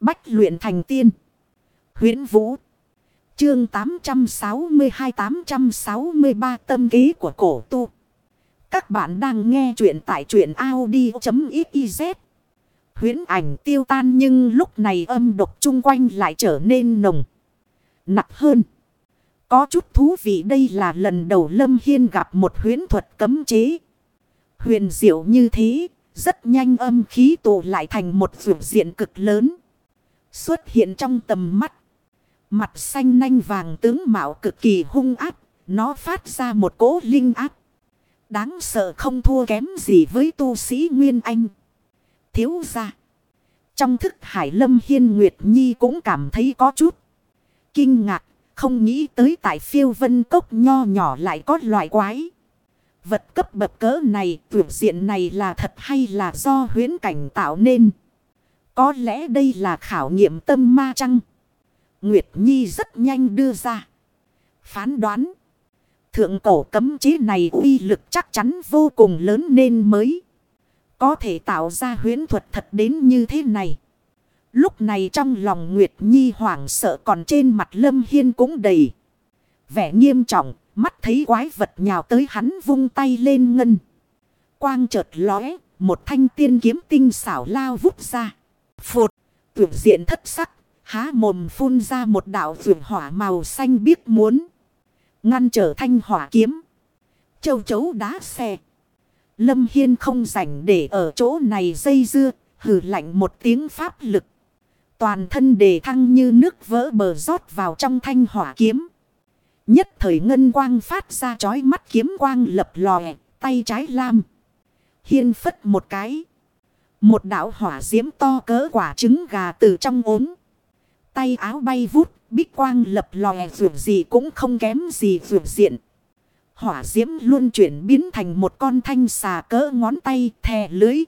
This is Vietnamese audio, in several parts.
Bách luyện thành tiên. huyễn Vũ. Chương 862-863 tâm ký của cổ tu. Các bạn đang nghe truyện tại truyện Audi.xyz. huyễn ảnh tiêu tan nhưng lúc này âm độc chung quanh lại trở nên nồng. Nặng hơn. Có chút thú vị đây là lần đầu Lâm Hiên gặp một huyễn thuật cấm chế. Huyền diệu như thế, rất nhanh âm khí tụ lại thành một vượt diện cực lớn. Xuất hiện trong tầm mắt. Mặt xanh nanh vàng tướng mạo cực kỳ hung áp, nó phát ra một cỗ linh áp. Đáng sợ không thua kém gì với tu sĩ Nguyên Anh. Thiếu ra. Trong thức Hải Lâm Hiên Nguyệt Nhi cũng cảm thấy có chút. Kinh ngạc, không nghĩ tới tại phiêu vân cốc nho nhỏ lại có loại quái. Vật cấp bậc cỡ này, tuyệt diện này là thật hay là do huyến cảnh tạo nên? Có lẽ đây là khảo nghiệm tâm ma chăng? Nguyệt Nhi rất nhanh đưa ra. Phán đoán. Thượng cổ cấm chế này uy lực chắc chắn vô cùng lớn nên mới. Có thể tạo ra huyến thuật thật đến như thế này. Lúc này trong lòng Nguyệt Nhi hoảng sợ còn trên mặt Lâm Hiên cũng đầy. Vẻ nghiêm trọng, mắt thấy quái vật nhào tới hắn vung tay lên ngân. Quang chợt lóe, một thanh tiên kiếm tinh xảo lao vút ra. Phụt, tuyển diện thất sắc, há mồm phun ra một đạo vườn hỏa màu xanh biếc muốn. Ngăn trở thanh hỏa kiếm. Châu chấu đá xe. Lâm Hiên không rảnh để ở chỗ này dây dưa, hử lạnh một tiếng pháp lực. Toàn thân đề thăng như nước vỡ bờ rót vào trong thanh hỏa kiếm. Nhất thời ngân quang phát ra chói mắt kiếm quang lập lòe, tay trái lam. Hiên phất một cái. Một đạo hỏa diễm to cỡ quả trứng gà từ trong ốm. Tay áo bay vút, bích quang lập lòe vượt gì cũng không kém gì vượt diện. Hỏa diễm luôn chuyển biến thành một con thanh xà cỡ ngón tay thè lưới.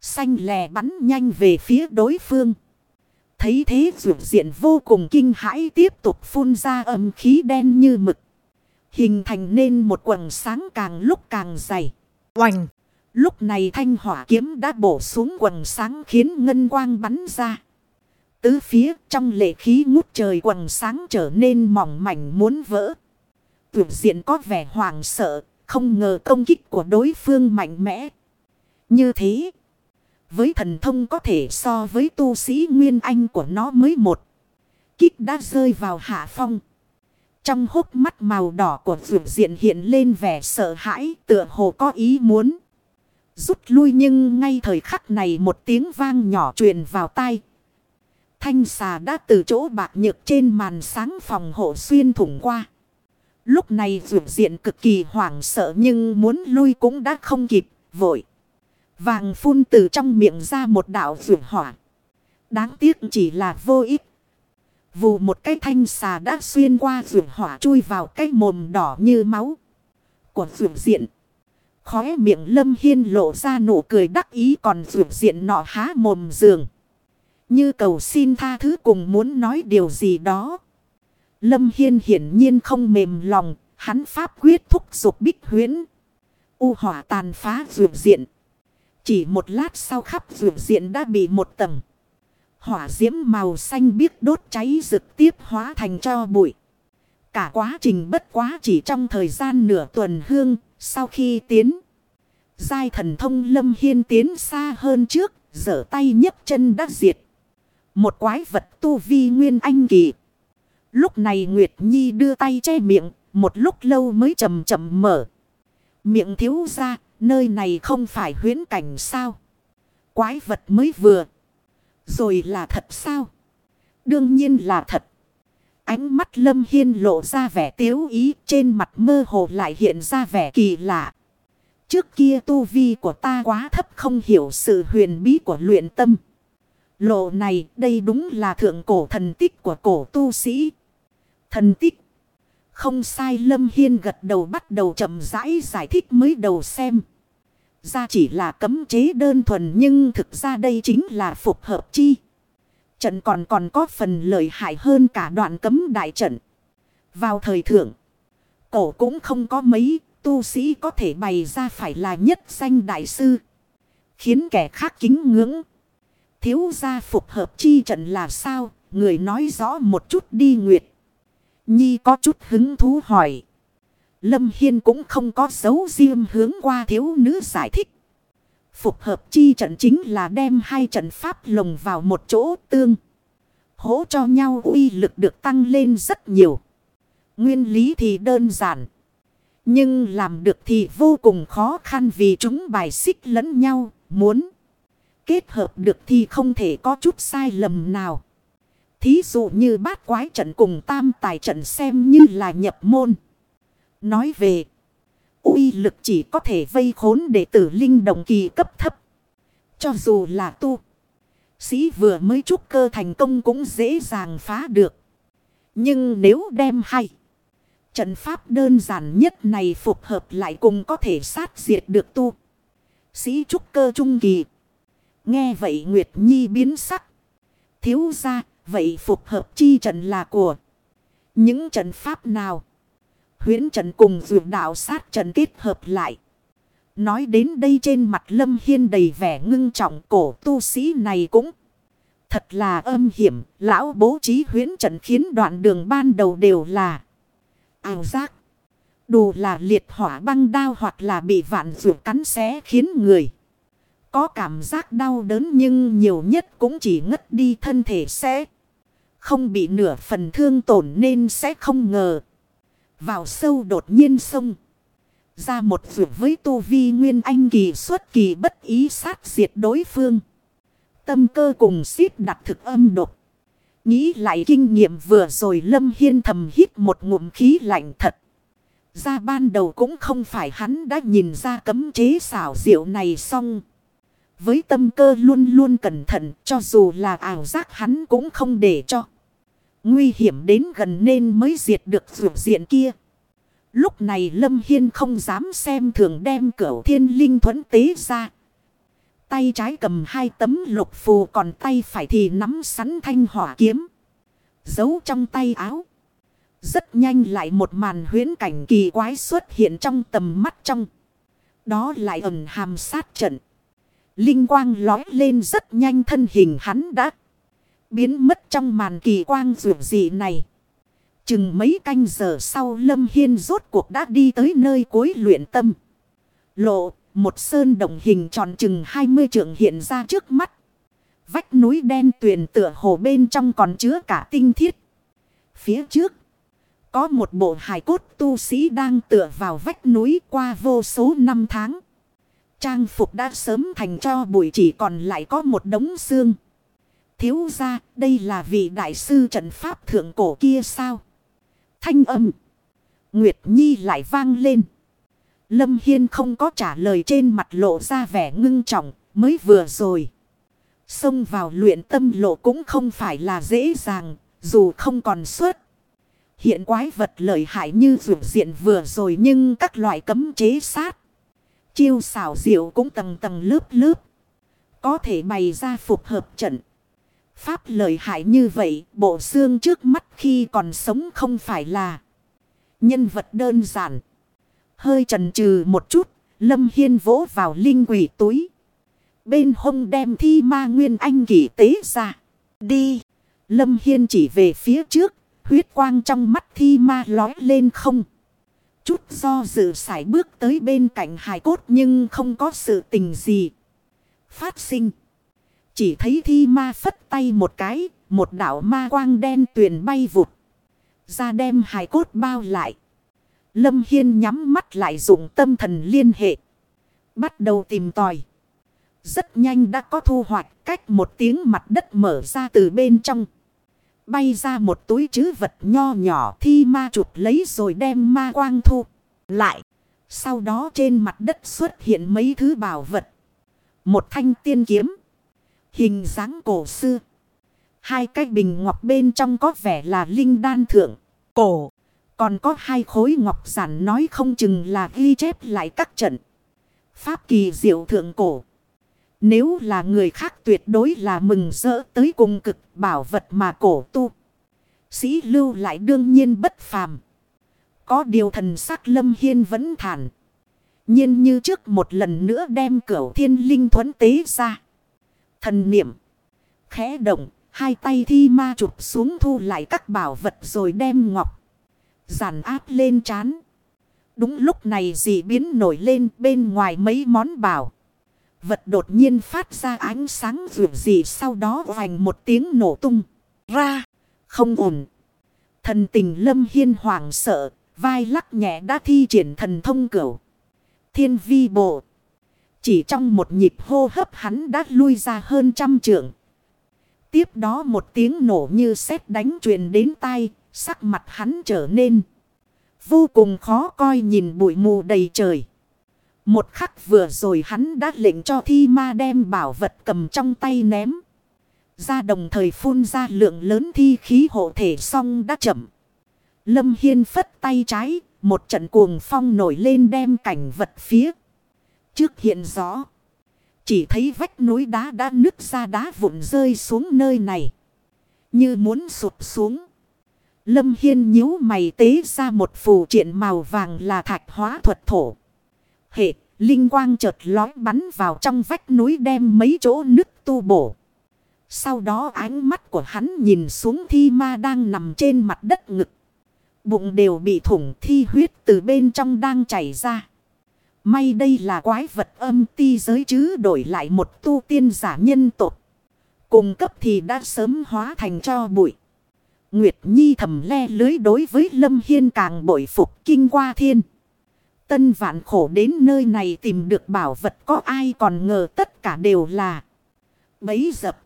Xanh lè bắn nhanh về phía đối phương. Thấy thế vượt diện vô cùng kinh hãi tiếp tục phun ra âm khí đen như mực. Hình thành nên một quần sáng càng lúc càng dày. Oành! Lúc này thanh hỏa kiếm đã bổ xuống quần sáng khiến ngân quang bắn ra. Tứ phía trong lệ khí ngút trời quần sáng trở nên mỏng mảnh muốn vỡ. Tuyệt diện có vẻ hoàng sợ, không ngờ công kích của đối phương mạnh mẽ. Như thế, với thần thông có thể so với tu sĩ Nguyên Anh của nó mới một. Kích đã rơi vào hạ phong. Trong hốc mắt màu đỏ của vượt diện hiện lên vẻ sợ hãi tựa hồ có ý muốn. Rút lui nhưng ngay thời khắc này một tiếng vang nhỏ truyền vào tai. Thanh xà đã từ chỗ bạc nhược trên màn sáng phòng hộ xuyên thủng qua. Lúc này vượt diện cực kỳ hoảng sợ nhưng muốn lui cũng đã không kịp, vội. Vàng phun từ trong miệng ra một đạo vượt hỏa. Đáng tiếc chỉ là vô ích. Vù một cái thanh xà đã xuyên qua vượt hỏa chui vào cái mồm đỏ như máu của vượt diện. Khóe miệng lâm hiên lộ ra nụ cười đắc ý còn rượu diện nọ há mồm giường. Như cầu xin tha thứ cùng muốn nói điều gì đó. Lâm hiên hiển nhiên không mềm lòng. Hắn pháp quyết thúc dục bích huyến. U hỏa tàn phá rượu diện. Chỉ một lát sau khắp rượu diện đã bị một tầng. Hỏa diễm màu xanh biếc đốt cháy rực tiếp hóa thành cho bụi. Cả quá trình bất quá chỉ trong thời gian nửa tuần hương sau khi tiến. Giai thần thông lâm hiên tiến xa hơn trước, giở tay nhấc chân đã diệt. Một quái vật tu vi nguyên anh kỳ. Lúc này Nguyệt Nhi đưa tay che miệng, một lúc lâu mới chậm chậm mở. Miệng thiếu ra, nơi này không phải huyến cảnh sao. Quái vật mới vừa. Rồi là thật sao? Đương nhiên là thật. Ánh mắt Lâm Hiên lộ ra vẻ tiếu ý, trên mặt mơ hồ lại hiện ra vẻ kỳ lạ. Trước kia tu vi của ta quá thấp, không hiểu sự huyền bí của luyện tâm. Lộ này, đây đúng là thượng cổ thần tích của cổ tu sĩ. Thần tích. Không sai, Lâm Hiên gật đầu bắt đầu chậm rãi giải thích mới đầu xem. Ra chỉ là cấm chế đơn thuần nhưng thực ra đây chính là phục hợp chi. Trận còn còn có phần lợi hại hơn cả đoạn cấm đại trận. Vào thời thượng, cổ cũng không có mấy tu sĩ có thể bày ra phải là nhất danh đại sư. Khiến kẻ khác kính ngưỡng. Thiếu gia phục hợp chi trận là sao? Người nói rõ một chút đi Nguyệt. Nhi có chút hứng thú hỏi. Lâm Hiên cũng không có dấu riêng hướng qua thiếu nữ giải thích. Phục hợp chi trận chính là đem hai trận pháp lồng vào một chỗ tương. Hỗ cho nhau uy lực được tăng lên rất nhiều. Nguyên lý thì đơn giản. Nhưng làm được thì vô cùng khó khăn vì chúng bài xích lẫn nhau. Muốn kết hợp được thì không thể có chút sai lầm nào. Thí dụ như bát quái trận cùng tam tài trận xem như là nhập môn. Nói về uy lực chỉ có thể vây khốn đệ tử linh đồng kỳ cấp thấp. Cho dù là tu. Sĩ vừa mới trúc cơ thành công cũng dễ dàng phá được. Nhưng nếu đem hay. Trận pháp đơn giản nhất này phục hợp lại cùng có thể sát diệt được tu. Sĩ trúc cơ trung kỳ. Nghe vậy Nguyệt Nhi biến sắc. Thiếu ra, vậy phục hợp chi trận là của những trận pháp nào? Huyễn trận cùng dược đạo sát trận kết hợp lại. Nói đến đây trên mặt Lâm Hiên đầy vẻ ngưng trọng, cổ tu sĩ này cũng thật là âm hiểm. Lão bố trí Huyễn trận khiến đoạn đường ban đầu đều là ảo giác. Đủ là liệt hỏa băng đao hoặc là bị vạn vượt cắn xé khiến người. Có cảm giác đau đớn nhưng nhiều nhất cũng chỉ ngất đi thân thể sẽ không bị nửa phần thương tổn nên sẽ không ngờ. Vào sâu đột nhiên sông. Ra một vượt với tu vi nguyên anh kỳ xuất kỳ bất ý sát diệt đối phương. Tâm cơ cùng xít đặt thực âm độc. Nghĩ lại kinh nghiệm vừa rồi Lâm Hiên thầm hít một ngụm khí lạnh thật. Ra ban đầu cũng không phải hắn đã nhìn ra cấm chế xảo diệu này xong. Với tâm cơ luôn luôn cẩn thận, cho dù là ảo giác hắn cũng không để cho. Nguy hiểm đến gần nên mới diệt được vượt diện kia. Lúc này Lâm Hiên không dám xem thường đem cửu thiên linh thuẫn tế ra. Tay trái cầm hai tấm lục phù còn tay phải thì nắm sắn thanh hỏa kiếm. Giấu trong tay áo. Rất nhanh lại một màn huyến cảnh kỳ quái xuất hiện trong tầm mắt trong. Đó lại ẩn hàm sát trận. Linh quang lói lên rất nhanh thân hình hắn đã biến mất trong màn kỳ quang rượu dị này. Chừng mấy canh giờ sau Lâm Hiên rốt cuộc đã đi tới nơi cuối luyện tâm. Lộ, một sơn đồng hình tròn chừng 20 trượng hiện ra trước mắt. Vách núi đen tuyền tựa hồ bên trong còn chứa cả tinh thiết. Phía trước, có một bộ hài cốt tu sĩ đang tựa vào vách núi qua vô số năm tháng. Trang phục đã sớm thành cho bụi chỉ còn lại có một đống xương. Thiếu ra đây là vị đại sư trận pháp thượng cổ kia sao? Thanh âm. Nguyệt Nhi lại vang lên. Lâm Hiên không có trả lời trên mặt lộ ra vẻ ngưng trọng, mới vừa rồi. Xông vào luyện tâm lộ cũng không phải là dễ dàng, dù không còn suốt. Hiện quái vật lợi hại như dù diện vừa rồi nhưng các loại cấm chế sát. Chiêu xảo diệu cũng tầng tầng lớp lớp. Có thể bày ra phục hợp trận. Pháp lợi hại như vậy, bộ xương trước mắt khi còn sống không phải là nhân vật đơn giản. Hơi trần trừ một chút, Lâm Hiên vỗ vào linh quỷ túi. Bên hông đem thi ma nguyên anh kỷ tế ra. Đi! Lâm Hiên chỉ về phía trước, huyết quang trong mắt thi ma lói lên không. Chút do dự sải bước tới bên cạnh hài cốt nhưng không có sự tình gì. Phát sinh. Chỉ thấy thi ma phất tay một cái, một đảo ma quang đen tuyền bay vụt. Ra đem hài cốt bao lại. Lâm Hiên nhắm mắt lại dùng tâm thần liên hệ. Bắt đầu tìm tòi. Rất nhanh đã có thu hoạch cách một tiếng mặt đất mở ra từ bên trong. Bay ra một túi chứ vật nho nhỏ thi ma chụp lấy rồi đem ma quang thu lại. Sau đó trên mặt đất xuất hiện mấy thứ bảo vật. Một thanh tiên kiếm. Hình dáng cổ xưa. Hai cái bình ngọc bên trong có vẻ là linh đan thượng. Cổ. Còn có hai khối ngọc giản nói không chừng là ghi chép lại các trận. Pháp kỳ diệu thượng cổ. Nếu là người khác tuyệt đối là mừng rỡ tới cùng cực bảo vật mà cổ tu. Sĩ lưu lại đương nhiên bất phàm. Có điều thần sắc lâm hiên vẫn thản. nhiên như trước một lần nữa đem cửu thiên linh thuẫn tế ra. Thần niệm. Khẽ động, hai tay thi ma chụp xuống thu lại các bảo vật rồi đem ngọc. Giản áp lên chán. Đúng lúc này dị biến nổi lên bên ngoài mấy món bảo. Vật đột nhiên phát ra ánh sáng vượt dị sau đó vành một tiếng nổ tung. Ra, không ổn. Thần tình lâm hiên hoảng sợ, vai lắc nhẹ đã thi triển thần thông cửu. Thiên vi bộ. Chỉ trong một nhịp hô hấp hắn đã lui ra hơn trăm trượng. Tiếp đó một tiếng nổ như sét đánh truyền đến tai, sắc mặt hắn trở nên vô cùng khó coi nhìn bụi mù đầy trời. Một khắc vừa rồi hắn đã lệnh cho thi ma đem bảo vật cầm trong tay ném. Ra đồng thời phun ra lượng lớn thi khí hộ thể xong đã chậm. Lâm Hiên phất tay trái, một trận cuồng phong nổi lên đem cảnh vật phía. Trước hiện rõ. Chỉ thấy vách núi đá đã nứt ra đá vụn rơi xuống nơi này. Như muốn sụp xuống. Lâm Hiên nhíu mày tế ra một phù triện màu vàng là thạch hóa thuật thổ. Hệ, linh quang chợt lói bắn vào trong vách núi đem mấy chỗ nứt tu bổ. Sau đó ánh mắt của hắn nhìn xuống thi ma đang nằm trên mặt đất ngực. Bụng đều bị thủng thi huyết từ bên trong đang chảy ra. May đây là quái vật âm ti giới chứ đổi lại một tu tiên giả nhân tộc. Cùng cấp thì đã sớm hóa thành cho bụi. Nguyệt Nhi thầm le lưới đối với Lâm Hiên càng bội phục kinh qua thiên. Tân vạn khổ đến nơi này tìm được bảo vật có ai còn ngờ tất cả đều là bấy dập.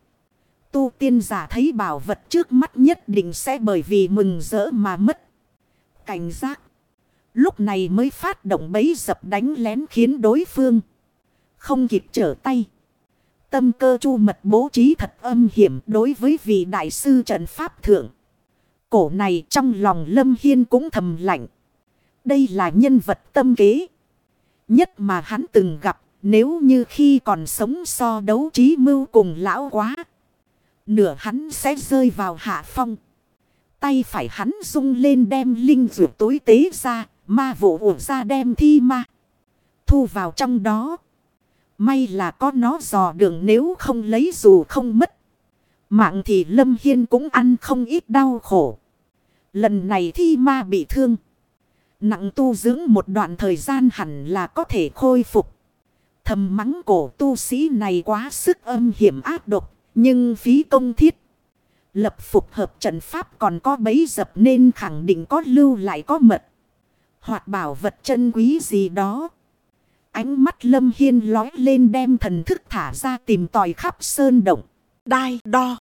Tu tiên giả thấy bảo vật trước mắt nhất định sẽ bởi vì mừng rỡ mà mất. Cảnh giác. Lúc này mới phát động bấy dập đánh lén khiến đối phương không kịp trở tay. Tâm cơ chu mật bố trí thật âm hiểm đối với vị đại sư trận pháp thượng. Cổ này trong lòng Lâm Hiên cũng thầm lạnh. Đây là nhân vật tâm kế. Nhất mà hắn từng gặp, nếu như khi còn sống so đấu trí mưu cùng lão quá. Nửa hắn sẽ rơi vào hạ phong. Tay phải hắn rung lên đem linh rượu tối tế ra. Ma vụ ủ ra đem thi ma. Thu vào trong đó. May là có nó dò đường nếu không lấy dù không mất. Mạng thì Lâm Hiên cũng ăn không ít đau khổ. Lần này thi ma bị thương. Nặng tu dưỡng một đoạn thời gian hẳn là có thể khôi phục. Thầm mắng cổ tu sĩ này quá sức âm hiểm ác độc. Nhưng phí công thiết. Lập phục hợp trận pháp còn có bấy dập nên khẳng định có lưu lại có mật. Hoặc bảo vật chân quý gì đó. Ánh mắt lâm hiên lói lên đem thần thức thả ra tìm tòi khắp sơn động. Đai, đo.